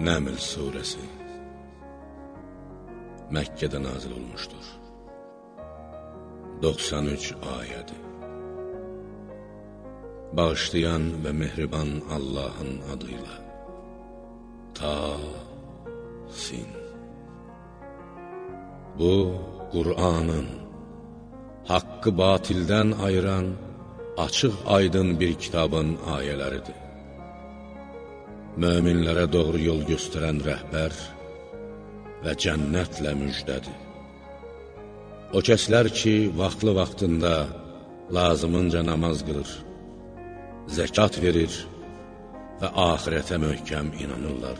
Nəml surəsi Məkkədə nazil olmuşdur. 93 ayədir. Bağışlayan və mehriban Allahın adıyla. Ta sin. Bu, Qur'anın, haqqı batildən ayıran, açıq aydın bir kitabın ayələridir. Möminlərə doğru yol göstərən rəhbər və cənnətlə müjdədir. O kəslər ki, vaxtlı-vaxtında lazımınca namaz qılır, zəkat verir və ahirətə möhkəm inanırlar.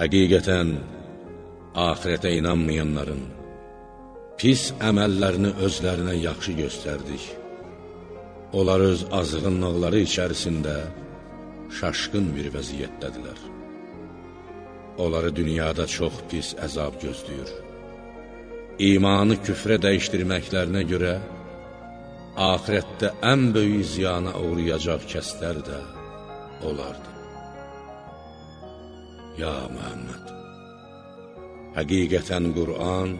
Həqiqətən, ahirətə inanmayanların pis əməllərini özlərinə yaxşı göstərdik. Onlar öz azğınlıqları içərisində şaşqın bir vəziyyətdədirlər. Onları dünyada çox pis əzab gözləyir. İmanı küfrə dəyişdirməklərinə görə, ahirətdə ən böyük ziyana uğrayacaq kəslər də olardı. Ya Muhammed! Həqiqətən Qur'an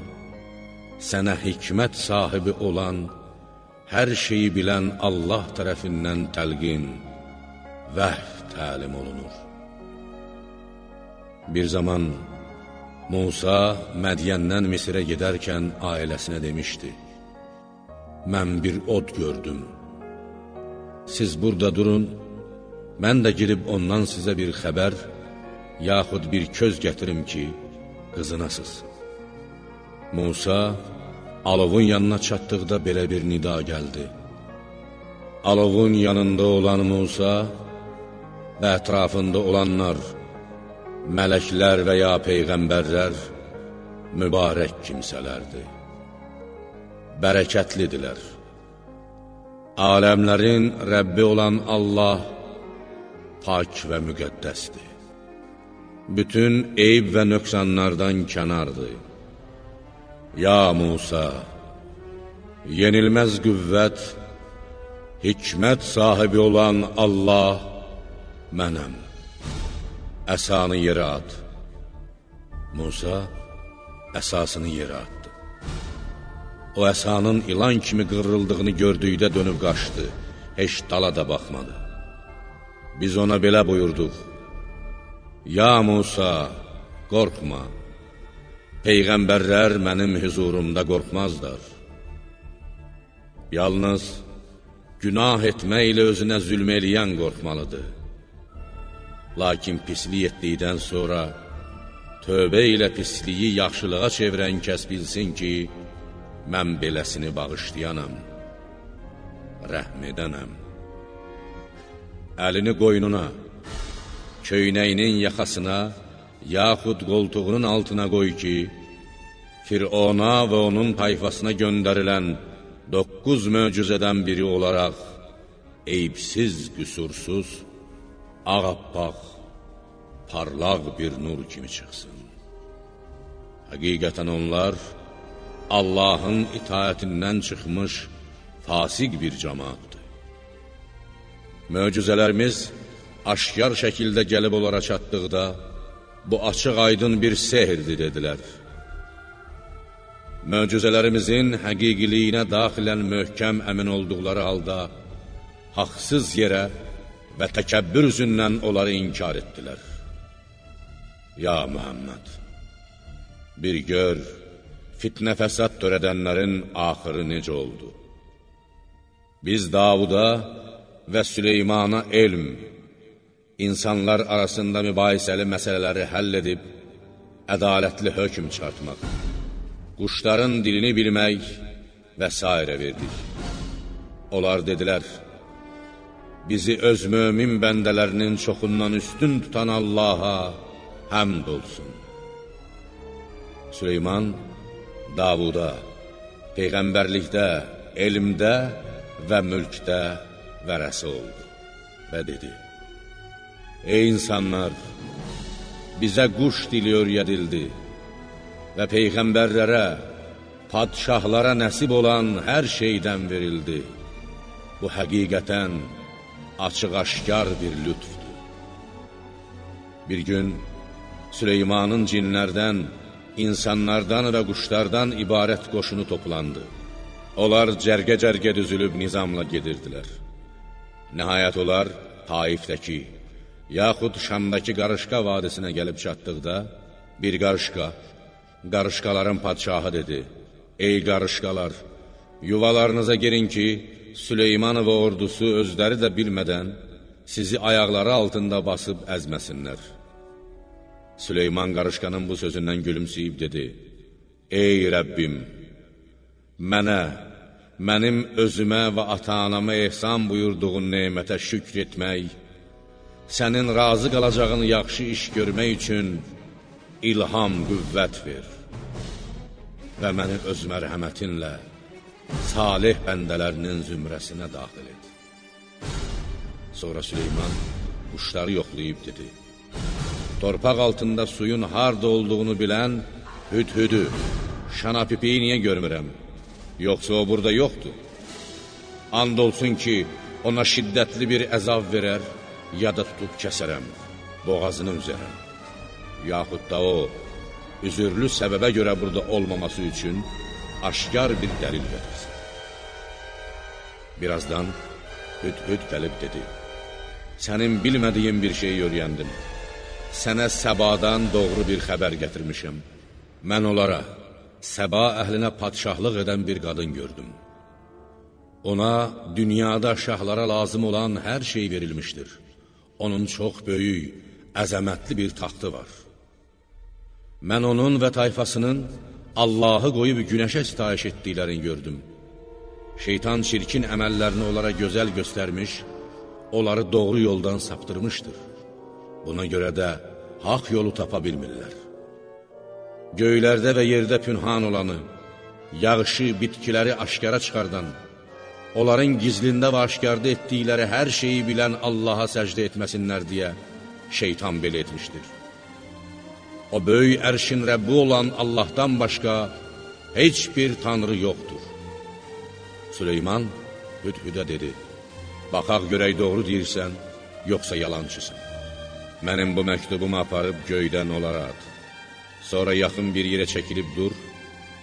sənə hikmət sahibi olan, hər şeyi bilən Allah tərəfindən təlqin, vəhv təlim olunur. Bir zaman Musa Mədyəndən Misirə gedərkən ailəsinə demişdi, Mən bir od gördüm. Siz burada durun, mən də girib ondan sizə bir xəbər, yaxud bir köz gətirim ki, qızınasız. Musa alovun yanına çatdıqda belə bir nida gəldi. Alovun yanında olan Musa və ətrafında olanlar, mələklər və ya peyğəmbərlər mübarək kimsələrdir. Bərəkətlidirlər. Aləmlərin Rəbbi olan Allah pak və müqəddəsdir. Bütün eyb və nöqsanlardan kənardır. Ya Musa, yenilməz qüvvət, hikmət sahibi olan Allah mənəm. Əsanı yerə at. Musa əsasını yerə atdı. O əsanın ilan kimi qırıldığını gördükdə dönüb qaçdı, heç dala da baxmadı. Biz ona belə buyurduq, Ya Musa, qorxma, Peyğəmbərlər mənim hüzurumda qorxmazlar. Yalnız günah etməklə özünə zülm eləyən qorxmalıdır. Lakin pislik etdikdən sonra tövbə ilə pisliyi yaxşılığa çevirən kəs bilsin ki, mən beləsini bağışlayanam, rəhm edənəm. Əlini qoynuna, köynəyinin yaxasına, yaxud qoltuğunun altına qoy ki, Firona və onun tayfasına göndərilən doqquz möcüzədən biri olaraq, eyibsiz, qüsursuz, ağappaq, parlaq bir nur kimi çıxsın. Həqiqətən onlar Allahın itaətindən çıxmış fasiq bir cəmaatdır. Möcüzələrimiz aşkar şəkildə gəlib onlara çatdıqda, bu açıq aydın bir sehirdir, dedilər. Möcüzələrimizin həqiqiliyinə daxilən möhkəm əmin olduqları halda, haqsız yerə və təkəbbür üzündən onları inkar etdilər. Ya Muhammed, bir gör, fitnə fəsad törədənlərin axırı necə oldu? Biz Davuda və Süleymana elm, insanlar arasında mübahisəli məsələləri həll edib, ədalətli hökm çıxartmaq, quşların dilini bilmək və s. verdik. Onlar dedilər, bizi öz mömin bəndələrinin çoxundan üstün tutan Allaha həmd olsun. Süleyman Davuda, Peyğəmbərlikdə, elmdə və mülkdə vərəsi oldu və dedi, Ey insanlar, bizə quş dili öyrədildi və Peyğəmbərlərə, padşahlara nəsib olan hər şeydən verildi. Bu həqiqətən açıq-aşkar bir lütfdur. Bir gün Süleymanın cinlərdən, insanlardan və quşlardan ibarət qoşunu toplandı. Onlar cərgə-cərgə düzülüb nizamla gedirdilər. Nəhayət onlar Taifdəki, yaxud Şamdakı Qarışqa vadisinə gəlib çatdıqda, bir qarışqa, qarışqaların padşahı dedi, Ey qarışqalar, yuvalarınıza girin ki, Süleyman və ordusu özləri də bilmədən sizi ayaqları altında basıb əzməsinlər. Süleyman qarışqanın bu sözündən gülümsəyib dedi, Ey Rəbbim, mənə, mənim özümə və ata-anama ehsan buyurduğun neymətə şükr etmək, sənin razı qalacağın yaxşı iş görmək üçün ilham, qüvvət ver və məni öz mərhəmətinlə salih bəndələrinin zümrəsinə daxil et. Sonra Süleyman quşları yoxlayıb dedi, Torpaq altında suyun harda olduğunu bilən hüd-hüdü, şanapipiyi niyə görmürəm? Yoxsa o burada yoxdur. And olsun ki, ona şiddətli bir əzab verər, ya da tutub kəsərəm, boğazını üzərəm. Yaxud da o, üzürlü səbəbə görə burada olmaması üçün aşkar bir dəlil verirsən. Birazdan hüd-hüd gəlib dedi, sənin bilmədiyin bir şeyi öyrəndim. Sənə səbadan doğru bir xəbər gətirmişəm. Mən onlara, səba əhlinə padşahlıq edən bir qadın gördüm. Ona dünyada şahlara lazım olan hər şey verilmişdir. Onun çox böyük, əzəmətli bir taxtı var. Mən onun və tayfasının Allahı qoyub günəşə sitayiş etdiklərini gördüm. Şeytan çirkin əməllərini onlara gözəl göstərmiş, onları doğru yoldan saptırmışdır. Buna görə də haq yolu tapa bilmirlər. Göylərdə və yerdə pünhan olanı, yağışı, bitkiləri aşkara çıxardan, onların gizlində və aşkarda etdikləri hər şeyi bilən Allaha səcdə etməsinlər deyə şeytan belə etmişdir. O böyük ərşin Rəbbi olan Allahdan başqa heç bir tanrı yoxdur. Süleyman hüd-hüdə dedi, Baxaq görək doğru deyirsən, yoxsa yalancısın. Mənim bu məktubumu aparıb göydən onlara at. Sonra yaxın bir yerə çəkilib dur,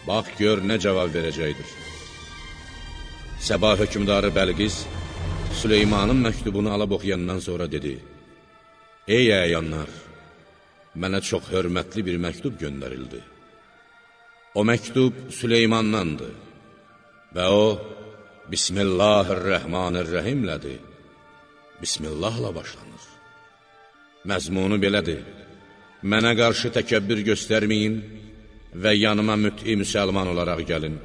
bax gör nə cavab verəcəkdir. Səba hökümdarı Bəlqiz Süleymanın məktubunu alıb oxuyandan sonra dedi, Ey əyanlar, mənə çox hörmətli bir məktub göndərildi. O məktub Süleymandandır və o, Bismillahirrahmanirrahimlədir. Bismillahla başlanır. Məzmunu belədir. Mənə qarşı təkəbbür göstərməyin və yanıma müt'i müsəlman olaraq gəlin.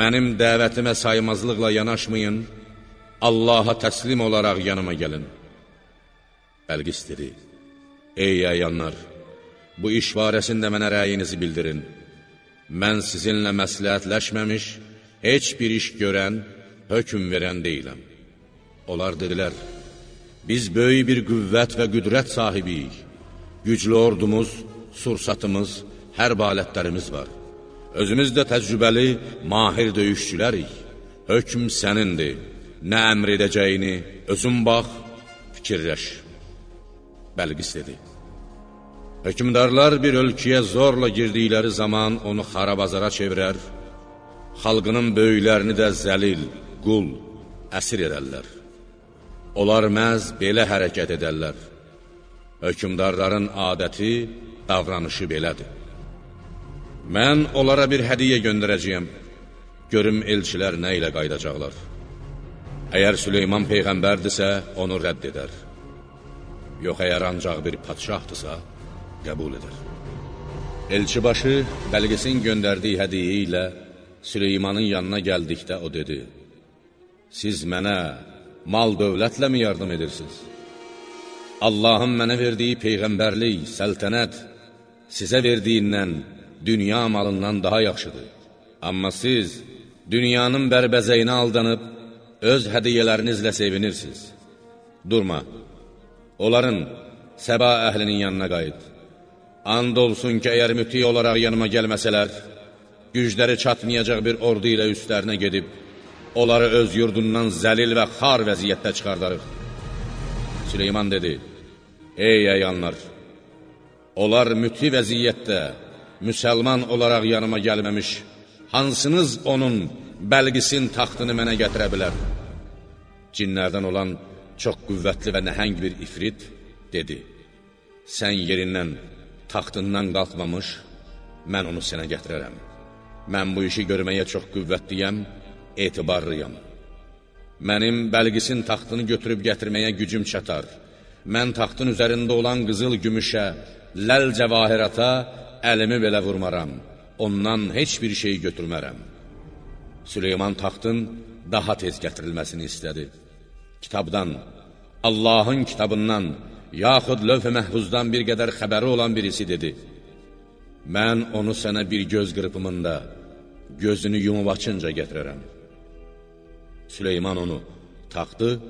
Mənim dəvətimə saymazlıqla yanaşmayın, Allaha təslim olaraq yanıma gəlin. Bəlqis dedi, Ey əyanlar, bu iş barəsində mənə rəyinizi bildirin. Mən sizinlə məsləhətləşməmiş, heç bir iş görən, hökm verən deyiləm. Onlar dedilər, Biz böyük bir qüvvət və qüdrət sahibiyik. Güclü ordumuz, sursatımız, hərb alətlərimiz var. Özümüz də təcrübəli, mahir döyüşçülərik. Hökm sənindir. Nə əmr edəcəyini özün bax, fikirləş. Bəlqis dedi. Hökümdarlar bir ölkəyə zorla girdikləri zaman onu xarabazara çevirər, xalqının böyüklərini də zəlil, qul, əsir edərlər. Onlar məhz belə hərəkət edərlər. Hökümdarların adəti, davranışı belədir. Mən onlara bir hədiyə göndərəcəyəm. Görüm elçilər nə ilə qaydacaqlar. Əgər Süleyman Peyğəmbərdirsə, onu rədd edər. Yox, əgər ancaq bir patşahdırsa, qəbul edər. Elçibaşı Bəlqisin göndərdiyi hədiyə ilə Süleymanın yanına gəldikdə o dedi, Siz mənə mal dövlətlə mi yardım edirsiniz? Allahın mənə verdiyi peyğəmbərlik, səltənət sizə verdiyindən, dünya malından daha yaxşıdır. Amma siz dünyanın bərbəzəyinə aldanıb, öz hədiyyələrinizlə sevinirsiniz. Durma, onların səba əhlinin yanına qayıt. And olsun ki, əgər müti olaraq yanıma gəlməsələr, gücləri çatmayacaq bir ordu ilə üstlərinə gedib, onları öz yurdundan zəlil və xar vəziyyətdə çıxardarıq. Süleyman dedi, Ey əyanlar! Onlar müti vəziyyətdə, müsəlman olaraq yanıma gəlməmiş, hansınız onun bəlqisin taxtını mənə gətirə bilər? Cinlərdən olan çox qüvvətli və nəhəng bir ifrit dedi, sən yerindən, taxtından qalxmamış, mən onu sənə gətirərəm. Mən bu işi görməyə çox qüvvətliyəm, etibarlıyam. Mənim bəlqisin taxtını götürüb gətirməyə gücüm çatar. Mən taxtın üzərində olan qızıl gümüşə, ləl cəvahirata əlimi belə vurmaram. Ondan heç bir şey götürmərəm. Süleyman taxtın daha tez gətirilməsini istədi. Kitabdan, Allahın kitabından, yaxud lövh-i məhvuzdan bir qədər xəbəri olan birisi dedi. Mən onu sənə bir göz qırpımında, gözünü yumub açınca gətirərəm. Süleyman onu taxtı,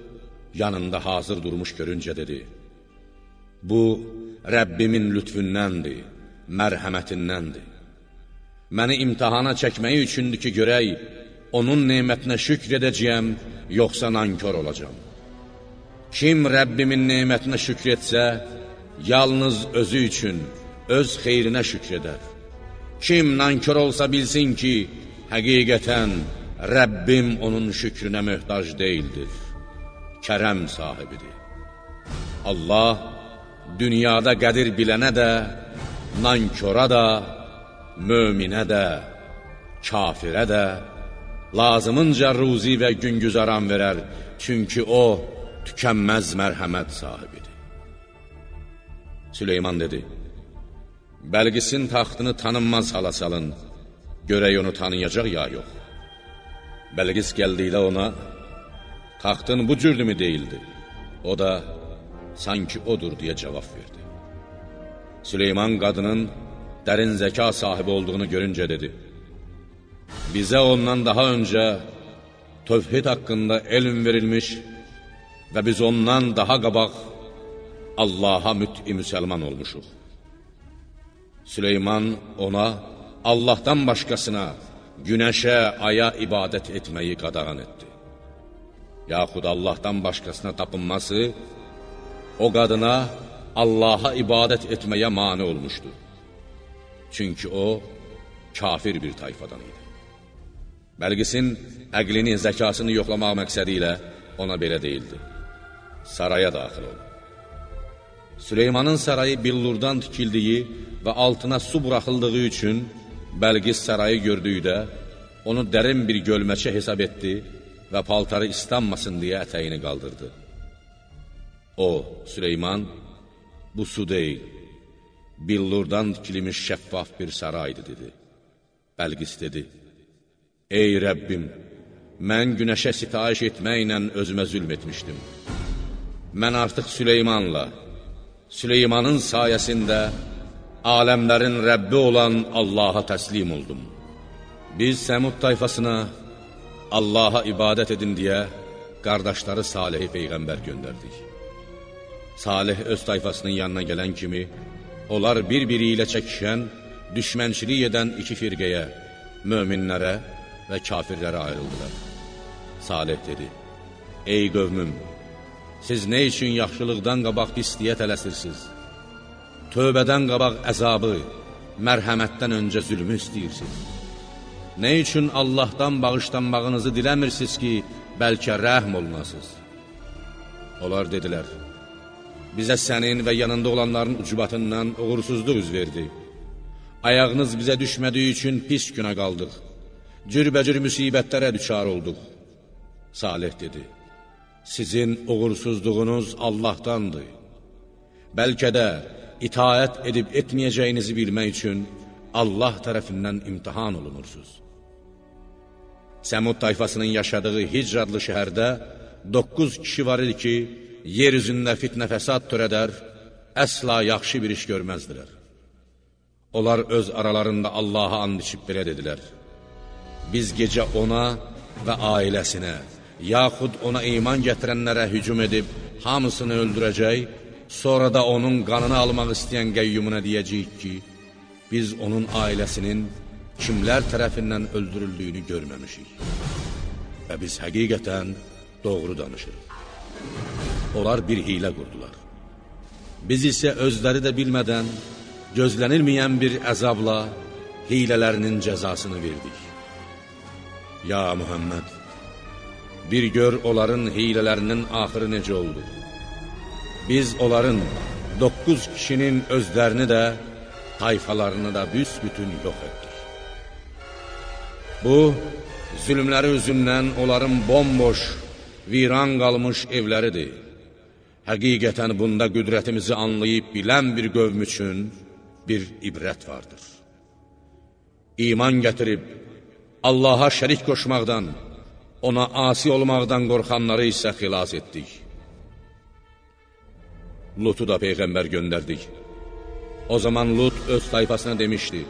yanında hazır durmuş görüncə dedi. Bu, Rəbbimin lütfündəndir, mərhəmətindəndir. Məni imtihana çəkməyi üçündür ki, görək, onun nemətinə şükr edəcəyəm, yoxsa nankör olacam. Kim Rəbbimin nemətinə şükr etsə, yalnız özü üçün, öz xeyrinə şükr edər. Kim nankör olsa bilsin ki, həqiqətən Rəbbim onun şükrünə möhtac deyildir, kərəm sahibidir. Allah dünyada qədir bilənə də, nankora da, möminə də, kafirə də, lazımınca ruzi və güngüzaran verər, çünki o, tükənməz mərhəmət sahibidir. Süleyman dedi, Bəlqisin taxtını tanınmaz hala salın, görək onu tanıyacaq ya yox. Bəlqis gəldikdə ona, taxtın bu cürdümü deyildi. O da, sanki odur deyə cavab verdi. Süleyman qadının dərin zəka sahibi olduğunu görüncə dedi, Bizə ondan daha öncə tövhid haqqında elm verilmiş və biz ondan daha qabaq Allaha müt'i müsəlman olmuşuq. Süleyman ona Allahdan başqasına, günəşə, aya ibadət etməyi qadağan etdi. Yaxud Allahdan başqasına tapınması o qadına Allaha ibadət etməyə mani olmuşdu. Çünki o, kafir bir tayfadan idi. Bəlqisin əqlini, zəkasını yoxlamaq məqsədi ilə ona belə deyildi. Saraya daxil oldu. Süleymanın sarayı billurdan tikildiyi və altına su buraxıldığı üçün Bəlqis sarayı gördükdə onu dərin bir gölməçə hesab etdi və paltarı istanmasın deyə ətəyini qaldırdı. O, Süleyman, bu su deyil, billurdan tikilmiş şəffaf bir saraydı, dedi. Bəlqis dedi, Ey Rəbbim, mən günəşə sitayiş etməklə özümə zülm etmişdim. Mən artıq Süleymanla, Süleymanın sayəsində aləmlərin Rəbbi olan Allaha təslim oldum. Biz Səmud tayfasına Allaha ibadət edin deyə qardaşları Salihi Peyğəmbər göndərdik. Salih öz tayfasının yanına gələn kimi, onlar bir-biri ilə çəkişən, düşmənçilik edən iki firqəyə, möminlərə və kafirlərə ayrıldılar. Salih dedi, Ey qövmüm, siz nə üçün yaxşılıqdan qabaq pisliyə tələsirsiniz? Tövbədən qabaq əzabı, mərhəmətdən öncə zülmü istəyirsiniz? Nə üçün Allahdan bağışlanmağınızı diləmirsiniz ki, bəlkə rəhm olunasınız? Onlar dedilər, bizə sənin və yanında olanların ucubatından uğursuzluq üz verdi. Ayağınız bizə düşmədiyi üçün pis günə qaldıq. Cürbəcür müsibətlərə düçar olduq. Salih dedi, sizin uğursuzluğunuz Allahdandır. Bəlkə də itaət edib etməyəcəyinizi bilmək üçün Allah tərəfindən imtihan olunursunuz. Səmud tayfasının yaşadığı Hicr adlı şəhərdə 9 kişi var idi ki, yer üzündə fitnə fəsad törədər, əsla yaxşı bir iş görməzdilər. Onlar öz aralarında Allaha and içib belə dedilər, Biz gecə ona və ailəsinə, yaxud ona iman gətirənlərə hücum edib, hamısını öldürəcək, sonra da onun qanını almaq istəyən qəyyumuna deyəcəyik ki, biz onun ailəsinin kimlər tərəfindən öldürüldüyünü görməmişik. Və biz həqiqətən doğru danışırıq. Onlar bir hilə qurdular. Biz isə özləri də bilmədən, gözlənilməyən bir əzabla hilələrinin cəzasını verdik. Ya Muhammed, bir gör onların hilələrinin axırı necə oldu. Biz onların doqquz kişinin özlərini də, tayfalarını da büsbütün yox etdik. Bu, zülmləri üzündən onların bomboş, viran qalmış evləridir. Həqiqətən bunda qüdrətimizi anlayıb bilən bir qövm üçün bir ibrət vardır. İman gətirib, Allaha şərik qoşmaqdan, ona asi olmaqdan qorxanları isə xilas etdik. Lutu da Peyğəmbər göndərdik. O zaman Lut öz tayfasına demişdi,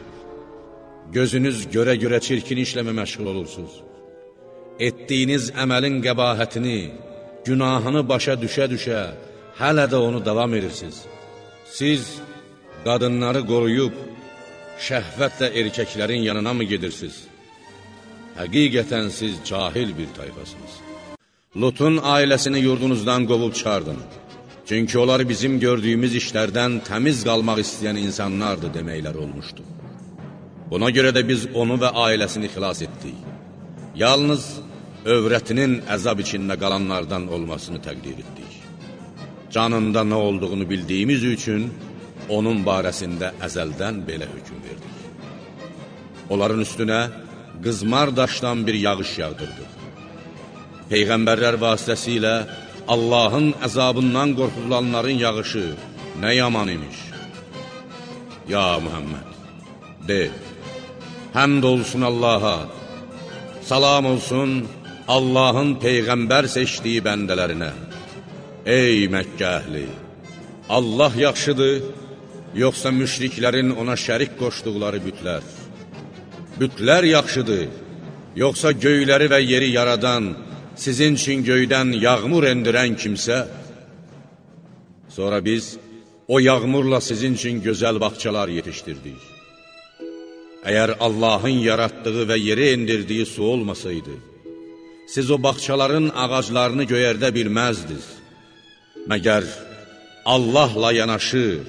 Gözünüz görə-görə çirkin işləmə məşğul olursunuz. Etdiyiniz əməlin qəbahətini, günahını başa düşə-düşə, hələ də onu davam edirsiniz. Siz qadınları qoruyub, şəhvətlə erkəklərin yanına mı gedirsiniz? Həqiqətən siz cahil bir tayfasınız. Lutun ailəsini yurdunuzdan qovub çıxardın. Çünki onlar bizim gördüyümüz işlərdən təmiz qalmaq istəyən insanlardır deməklər olmuşdu. Buna görə də biz onu və ailəsini xilas etdik. Yalnız övrətinin əzab içində qalanlardan olmasını təqdir etdik. Canında nə olduğunu bildiyimiz üçün onun barəsində əzəldən belə hökum verdik. Onların üstünə qızmar daşdan bir yağış yağdırdıq. Peyğəmbərlər vasitəsilə Allahın əzabından qorxulanların yağışı nə yaman imiş. Ya Muhammed, de, həmd olsun Allaha, salam olsun Allahın Peyğəmbər seçdiyi bəndələrinə. Ey Məkkə əhli, Allah yaxşıdır, yoxsa müşriklərin ona şərik qoşduqları bütlər? Bütlər yaxşıdır, yoxsa göyləri və yeri yaradan, sizin üçün göydən yağmur endirən kimsə? Sonra biz o yağmurla sizin üçün gözəl bağçalar yetişdirdik. Əgər Allahın yaratdığı və yeri endirdiyi su olmasaydı, siz o bağçaların ağaclarını göyərdə bilməzdiniz. Məgər Allahla yanaşı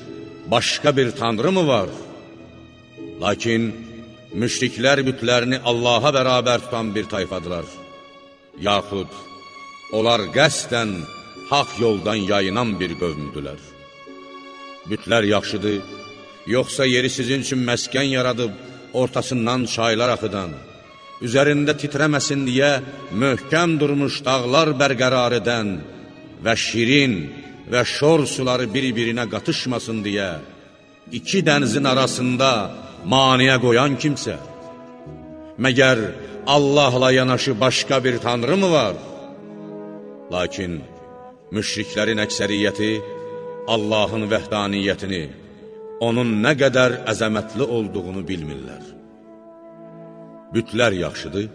başqa bir tanrı mı var? Lakin müşriklər bütlərini Allaha bərabər tutan bir tayfadılar. Yaxud onlar qəsdən haq yoldan yayınan bir qövmdülər. Bütlər yaxşıdır, yoxsa yeri sizin üçün məskən yaradıb, ortasından çaylar axıdan, üzərində titrəməsin deyə möhkəm durmuş dağlar bərqərar edən və şirin və şor suları bir-birinə qatışmasın deyə, iki dənizin arasında maniyə qoyan kimsə, məgər Allahla yanaşı başqa bir tanrı mı var? Lakin müşriklərin əksəriyyəti Allahın vəhdaniyyətini, onun nə qədər əzəmətli olduğunu bilmirlər. Bütlər yaxşıdır,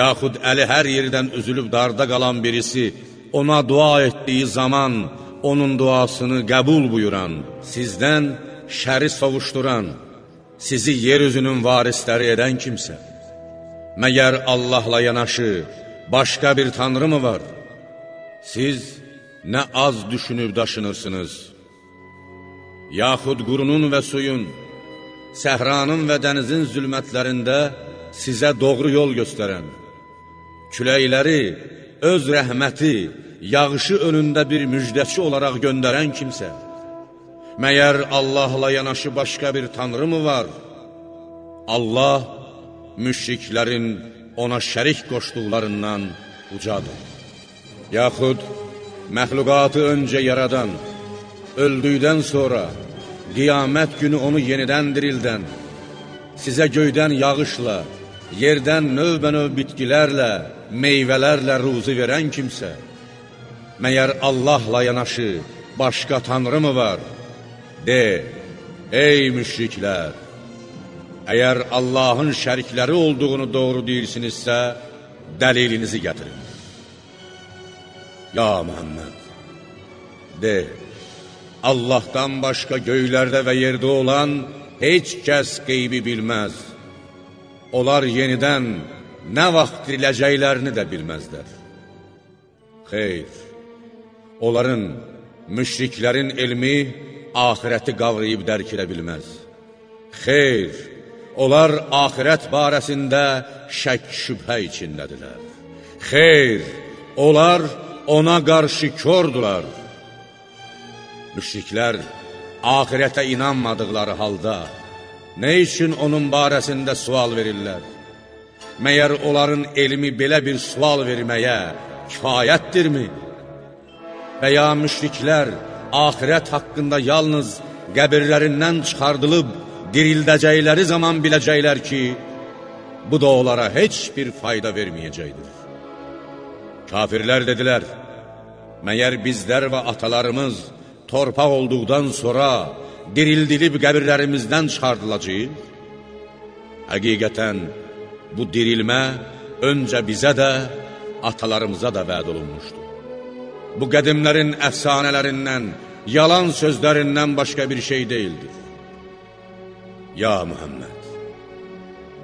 yaxud əli hər yerdən üzülüb darda qalan birisi ona dua etdiyi zaman onun duasını qəbul buyuran, sizdən şəri sovuşduran, sizi yeryüzünün varisləri edən kimsə, məgər Allahla yanaşı başqa bir tanrı mı var? Siz nə az düşünüb daşınırsınız, yaxud qurunun və suyun, səhranın və dənizin zülmətlərində sizə doğru yol göstərən, küləkləri öz rəhməti, yağışı önündə bir müjdəçi olaraq göndərən kimsə, məyər Allahla yanaşı başqa bir tanrı mı var? Allah müşriklərin ona şərik qoşduqlarından ucadır. Yaxud məxluqatı öncə yaradan, öldükdən sonra qiyamət günü onu yenidən dirildən, sizə göydən yağışla, yerdən növbə-növ bitkilərlə, meyvələrlə ruzu verən kimsə, məyər Allahla yanaşı başqa tanrı mı var? De, ey müşriklər, əgər Allahın şərikləri olduğunu doğru deyirsinizsə, dəlilinizi gətirin. Ya Muhammed, de, Allahdan başqa göylərdə və yerdə olan heç kəs qeybi bilməz. Onlar yenidən nə vaxt diriləcəklərini də bilməzlər. Xeyr, onların, müşriklərin elmi axirəti qavrayıb dərk edə bilməz. Xeyr, onlar axirət barəsində şək şübhə içindədirlər. Xeyr, onlar ona qarşı kordular. Müşriklər axirətə inanmadıqları halda, nə üçün onun barəsində sual verirlər? Məyər onların elmi belə bir sual verməyə kifayətdirmi? Və ya müşriklər axirət haqqında yalnız qəbirlərindən çıxardılıb dirildəcəkləri zaman biləcəklər ki, bu da onlara heç bir fayda verməyəcəkdir. Kafirlər dedilər, məyər bizlər və atalarımız torpaq olduqdan sonra dirildilib qəbirlərimizdən çıxardılacaq? Həqiqətən, bu dirilmə öncə bizə də, atalarımıza da vəd olunmuşdur. Bu qədimlərin əfsanələrindən, yalan sözlərindən başqa bir şey deyildir. Ya Muhammed,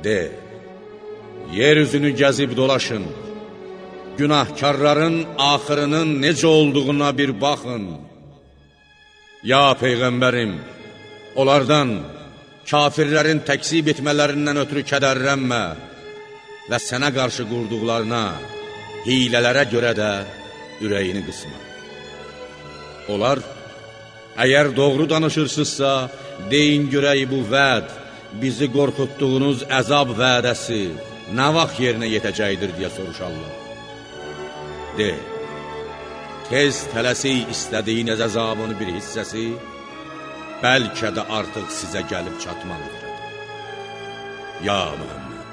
de, yer üzünü gəzib dolaşın, günahkarların axırının necə olduğuna bir baxın. Ya Peyğəmbərim, onlardan, kafirlərin təksib etmələrindən ötürü kədərlənmə və sənə qarşı qurduqlarına, hilələrə görə də ürəyini qısma. Onlar, əgər doğru danışırsınızsa, deyin görək bu vəd, bizi qorxutduğunuz əzab vədəsi nə vaxt yerinə yetəcəkdir, deyə soruşarlar. De, tez tələsik istədiyiniz əzabını bir hissəsi, bəlkə də artıq sizə gəlib çatmalıdır. Ya Muhammed,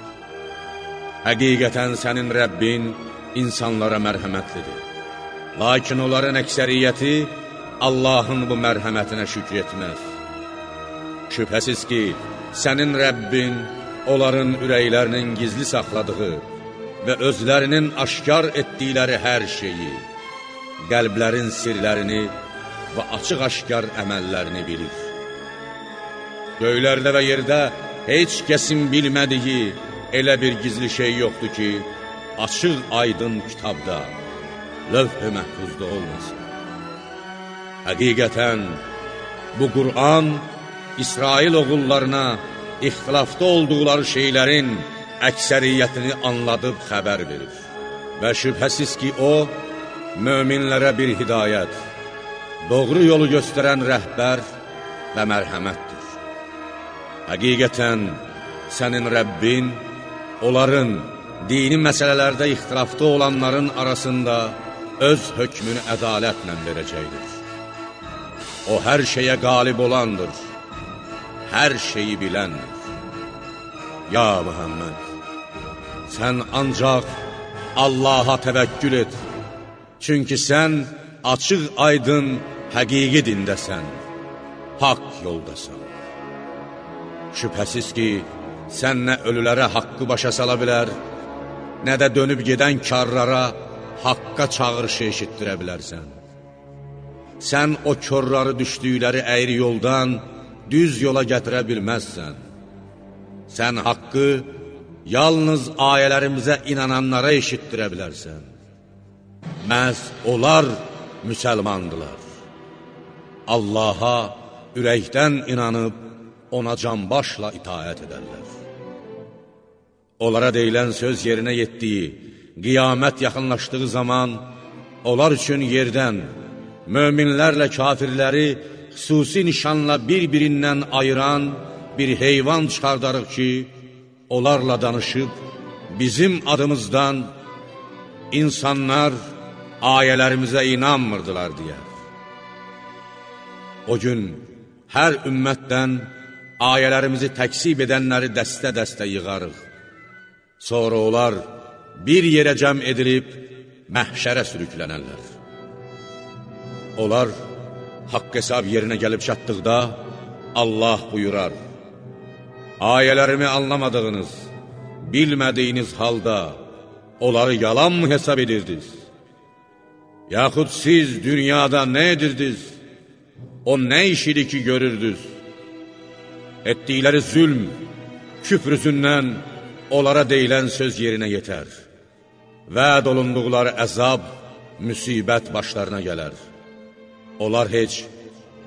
həqiqətən sənin Rəbbin insanlara mərhəmətlidir. Lakin onların əksəriyyəti Allahın bu mərhəmətinə şükr etməz. Şübhəsiz ki, sənin Rəbbin onların ürəklərinin gizli saxladığı və özlərinin aşkar etdikləri hər şeyi, qəlblərin sirlərini və açıq-aşkar əməllərini bilir. Göylərdə və yerdə heç kəsin bilmədiyi elə bir gizli şey yoxdur ki, açıq aydın kitabda, lövh-ü məhfuzda olmasın. Həqiqətən, bu Qur'an İsrail oğullarına ixtilafda olduqları şeylərin əksəriyyətini anladıb xəbər verir. Və şübhəsiz ki, o, möminlərə bir hidayət, doğru yolu göstərən rəhbər və mərhəmətdir. Həqiqətən, sənin Rəbbin onların dini məsələlərdə ixtilafda olanların arasında öz hökmünü ədalətlə verəcəkdir. O, hər şeyə qalib olandır, hər şeyi biləndir. Ya Muhammed, sən ancaq Allaha təvəkkül et, çünki sən açıq aydın həqiqi dindəsən, haqq yoldasan. Şübhəsiz ki, sən nə ölülərə haqqı başa sala bilər, nə də dönüb gedən karlara haqqa çağırışı eşitdirə bilərsən. Sən o körları düşdükləri əyri yoldan düz yola gətirə bilməzsən. Sən haqqı yalnız ayələrimizə inananlara eşitdirə bilərsən. Məhz onlar müsəlmandılar. Allaha ürəkdən inanıb, ona canbaşla itaət edərlər. Onlara deyilən söz yerinə yetdiyi, qiyamət yaxınlaşdığı zaman onlar üçün yerdən möminlərlə kafirləri xüsusi nişanla bir-birindən ayıran bir heyvan çıxardarıq ki, onlarla danışıb bizim adımızdan insanlar ayələrimizə inanmırdılar deyə. O gün hər ümmətdən ayələrimizi təksib edənləri dəstə-dəstə yığarıq. Sonra onlar bir yerə cəm edilib məhşərə sürüklənərlər. Onlar haqq hesab yerinə gəlib çatdıqda Allah buyurar, Ayələrimi anlamadığınız, bilmədiyiniz halda onları yalan mı hesab edirdiniz? Yaxud siz dünyada nə edirdiniz? O nə iş idi ki görürdünüz? Etdikləri zülm, küfr üzündən onlara deyilən söz yerinə yetər. Vəd olunduqları əzab, müsibət başlarına gələr. Onlar heç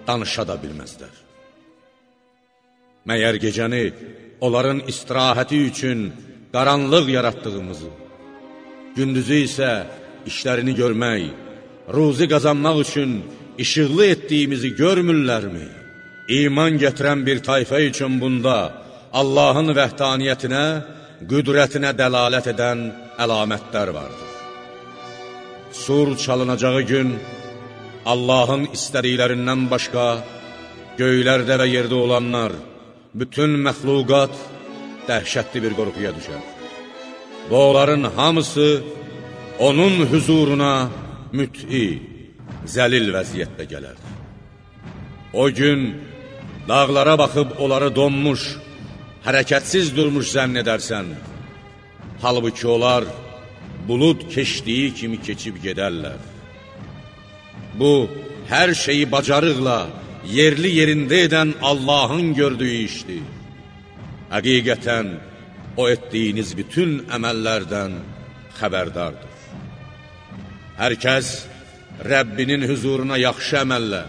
danışa da bilməzlər. Məyər gecəni onların istirahəti üçün qaranlıq yaratdığımızı, gündüzü isə işlərini görmək, ruzi qazanmaq üçün işıqlı etdiyimizi görmürlərmi? İman gətirən bir tayfə üçün bunda Allahın vəhdaniyyətinə, qüdrətinə dəlalət edən əlamətlər vardır. Sur çalınacağı gün Allahın istədiklərindən başqa göylərdə və yerdə olanlar, bütün məxluqat dəhşətli bir qorxuya düşər. Və onların hamısı onun hüzuruna müt'i, zəlil vəziyyətdə gələr. O gün dağlara baxıb onları donmuş, hərəkətsiz durmuş zənn edərsən. Halbuki onlar bulud keçdiyi kimi keçib gedərlər. Bu, hər şeyi bacarıqla, yerli yerində edən Allahın gördüyü işdir. Həqiqətən, o etdiyiniz bütün əməllərdən xəbərdardır. Hər kəs Rəbbinin hüzuruna yaxşı əməllə,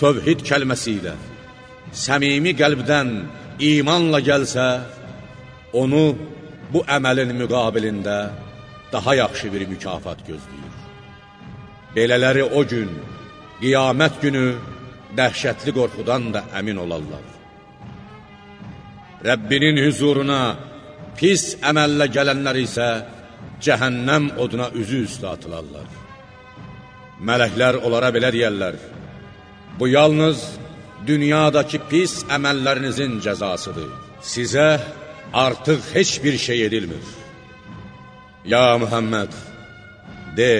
tövhid kəlməsi ilə, səmimi qəlbdən imanla gəlsə, onu bu əməlin müqabilində daha yaxşı bir mükafat gözləyir. Belələri o gün, qiyamət günü dəhşətli qorxudan da əmin olarlar. Rəbbinin hüzuruna pis əməllə gələnlər isə cəhənnəm oduna üzü üstə atılarlar. Mələklər onlara belə deyərlər, bu yalnız dünyadakı pis əməllərinizin cəzasıdır. Sizə artıq heç bir şey edilmir. Ya Mühəmməd, de,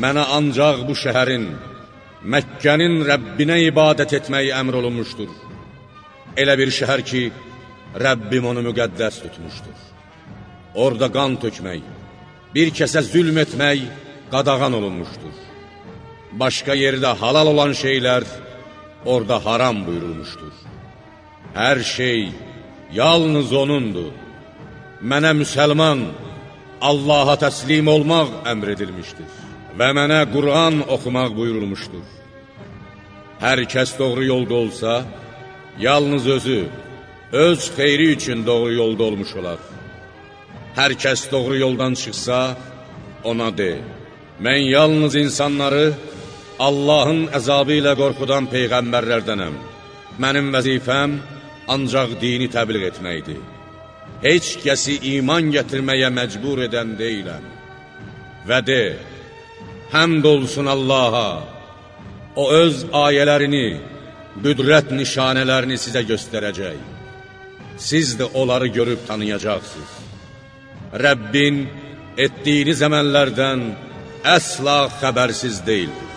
mənə ancaq bu şəhərin, Məkkənin Rəbbinə ibadət etməyi əmr olunmuşdur. Elə bir şəhər ki, Rəbbim onu müqəddəs tutmuşdur. Orada qan tökmək, bir kəsə zülm etmək, qadağan olunmuşdur. Başqa yerdə halal olan şeylər orada haram buyurulmuşdur. Hər şey yalnız O'nundur. Mənə müsəlman, Allaha təslim olmaq əmr edilmişdir və mənə Qur'an oxumaq buyurulmuşdur. Hər kəs doğru yolda olsa, yalnız özü, öz xeyri üçün doğru yolda olmuş olar. Hər kəs doğru yoldan çıxsa, ona de, Mən yalnız insanları Allahın əzabı ilə qorxudan peyğəmbərlərdənəm. Mənim vəzifəm ancaq dini təbliğ etməkdir. Heç kəsi iman gətirməyə məcbur edən deyiləm. Və de, həmd olsun Allaha, O öz ayələrini, qüdrət nişanələrini sizə göstərəcək. Siz də onları görüb tanıyacaqsınız. Rəbbin etdiyiniz əməllərdən əsla xəbərsiz deyildir.